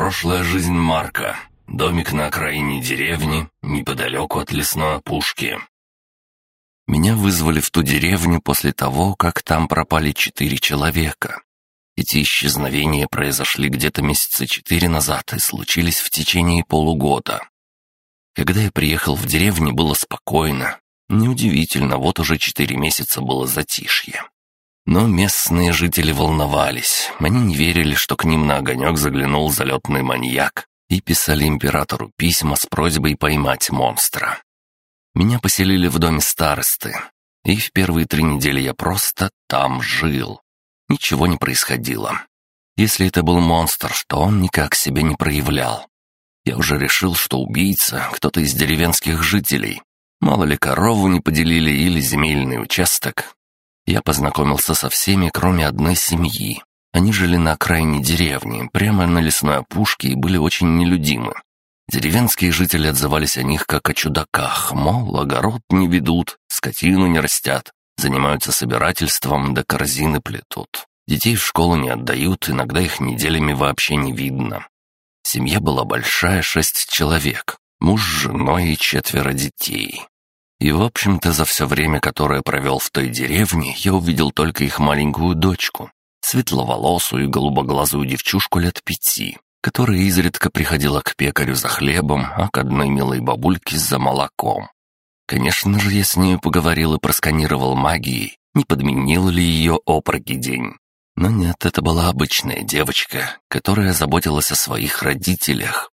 Прошлая жизнь Марка. Домик на окраине деревни, неподалеку от лесной опушки. Меня вызвали в ту деревню после того, как там пропали четыре человека. Эти исчезновения произошли где-то месяца четыре назад и случились в течение полугода. Когда я приехал в деревню, было спокойно. Неудивительно, вот уже четыре месяца было затишье. Но местные жители волновались. Они не верили, что к ним на огонек заглянул залетный маньяк, и писали императору письма с просьбой поймать монстра. Меня поселили в доме старосты, и в первые три недели я просто там жил. Ничего не происходило. Если это был монстр, то он никак себя не проявлял. Я уже решил, что убийца — кто-то из деревенских жителей. Мало ли корову не поделили или земельный участок. Я познакомился со всеми, кроме одной семьи. Они жили на окраине деревни, прямо на лесной опушке и были очень нелюдимы. Деревенские жители отзывались о них как о чудаках, мол, огород не ведут, скотину не растят, занимаются собирательством, да корзины плетут. Детей в школу не отдают, иногда их неделями вообще не видно. Семья была большая, шесть человек, муж с женой и четверо детей. И, в общем-то, за все время, которое провел в той деревне, я увидел только их маленькую дочку, светловолосую и голубоглазую девчушку лет пяти, которая изредка приходила к пекарю за хлебом, а к одной милой бабульке за молоком. Конечно же, я с нею поговорил и просканировал магией, не подменил ли ее опроги день. Но нет, это была обычная девочка, которая заботилась о своих родителях.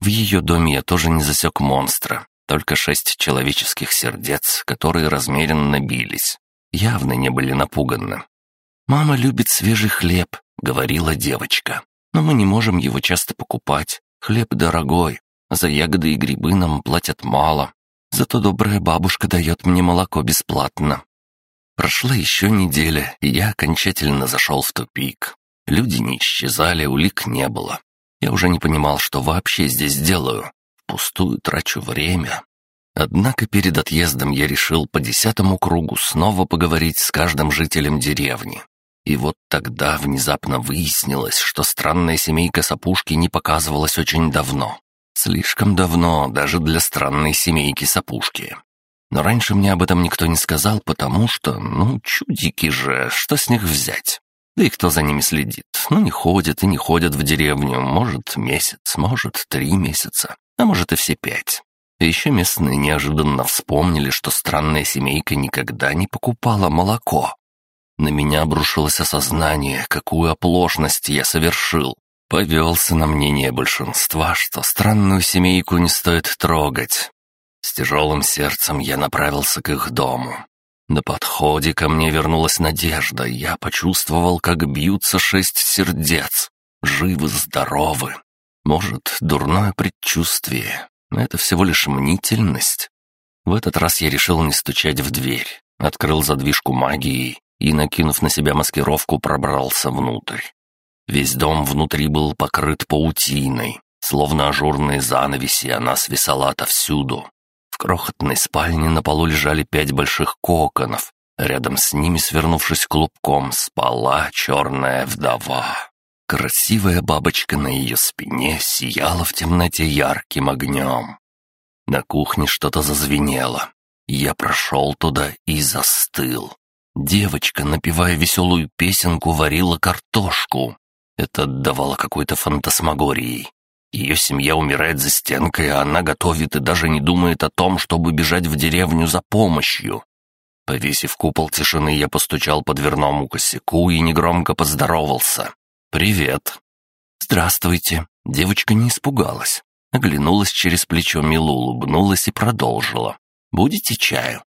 В ее доме я тоже не засек монстра, только шесть человеческих сердец, которые размеренно бились. Явно не были напуганы. «Мама любит свежий хлеб», — говорила девочка. «Но мы не можем его часто покупать. Хлеб дорогой, за ягоды и грибы нам платят мало. Зато добрая бабушка дает мне молоко бесплатно». Прошла еще неделя, и я окончательно зашел в тупик. Люди не исчезали, улик не было. Я уже не понимал, что вообще здесь делаю. Впустую трачу время. Однако перед отъездом я решил по десятому кругу снова поговорить с каждым жителем деревни. И вот тогда внезапно выяснилось, что странная семейка Сапушки не показывалась очень давно. Слишком давно даже для странной семейки Сапушки. Но раньше мне об этом никто не сказал, потому что, ну, чудики же, что с них взять? Да и кто за ними следит? Ну, не ходят и не ходят в деревню, может, месяц, может, три месяца, а может и все пять. Еще местные неожиданно вспомнили, что странная семейка никогда не покупала молоко. На меня обрушилось осознание, какую оплошность я совершил. Повелся на мнение большинства, что странную семейку не стоит трогать. С тяжелым сердцем я направился к их дому. На подходе ко мне вернулась надежда, я почувствовал, как бьются шесть сердец. Живы-здоровы. Может, дурное предчувствие, это всего лишь мнительность. В этот раз я решил не стучать в дверь. Открыл задвижку магией и, накинув на себя маскировку, пробрался внутрь. Весь дом внутри был покрыт паутиной, словно ажурные занавеси, она свисала отовсюду. В крохотной спальне на полу лежали пять больших коконов, рядом с ними, свернувшись клубком, спала черная вдова. Красивая бабочка на ее спине сияла в темноте ярким огнем. На кухне что-то зазвенело. Я прошел туда и застыл. Девочка, напевая веселую песенку, варила картошку. Это отдавало какой-то фантасмагорией. Ее семья умирает за стенкой, а она готовит и даже не думает о том, чтобы бежать в деревню за помощью. Повесив купол тишины, я постучал по дверному косяку и негромко поздоровался. «Привет». «Здравствуйте». Девочка не испугалась. Оглянулась через плечо, мило улыбнулась и продолжила. «Будете чаю?»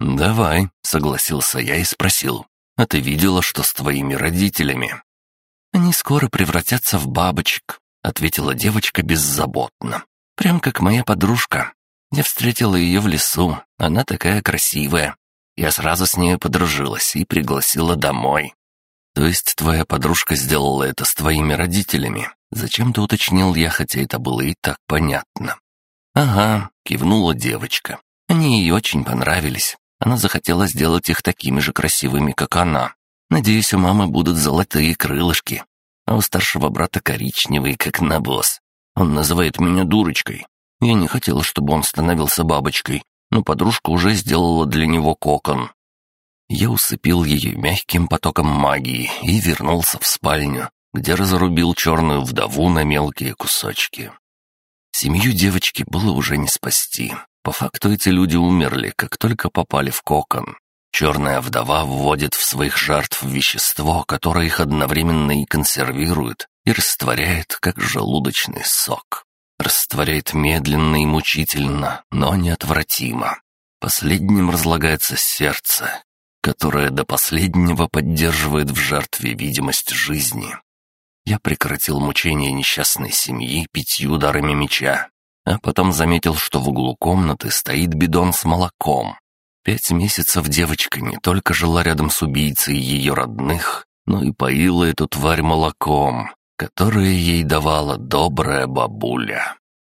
«Давай», — согласился я и спросил. «А ты видела, что с твоими родителями?» «Они скоро превратятся в бабочек», — ответила девочка беззаботно. «Прям как моя подружка. Я встретила ее в лесу, она такая красивая. Я сразу с ней подружилась и пригласила домой». «То есть твоя подружка сделала это с твоими родителями?» Зачем-то уточнил я, хотя это было и так понятно. «Ага», — кивнула девочка. «Они ей очень понравились. Она захотела сделать их такими же красивыми, как она. Надеюсь, у мамы будут золотые крылышки. а у старшего брата коричневый, как навоз. Он называет меня дурочкой. Я не хотела, чтобы он становился бабочкой, но подружка уже сделала для него кокон. Я усыпил ее мягким потоком магии и вернулся в спальню, где разрубил черную вдову на мелкие кусочки. Семью девочки было уже не спасти. По факту эти люди умерли, как только попали в кокон. Черная вдова вводит в своих жертв вещество, которое их одновременно и консервирует, и растворяет, как желудочный сок. Растворяет медленно и мучительно, но неотвратимо. Последним разлагается сердце, которое до последнего поддерживает в жертве видимость жизни. Я прекратил мучение несчастной семьи пятью ударами меча, а потом заметил, что в углу комнаты стоит бидон с молоком. Пять месяцев девочка не только жила рядом с убийцей ее родных, но и поила эту тварь молоком, которое ей давала добрая бабуля.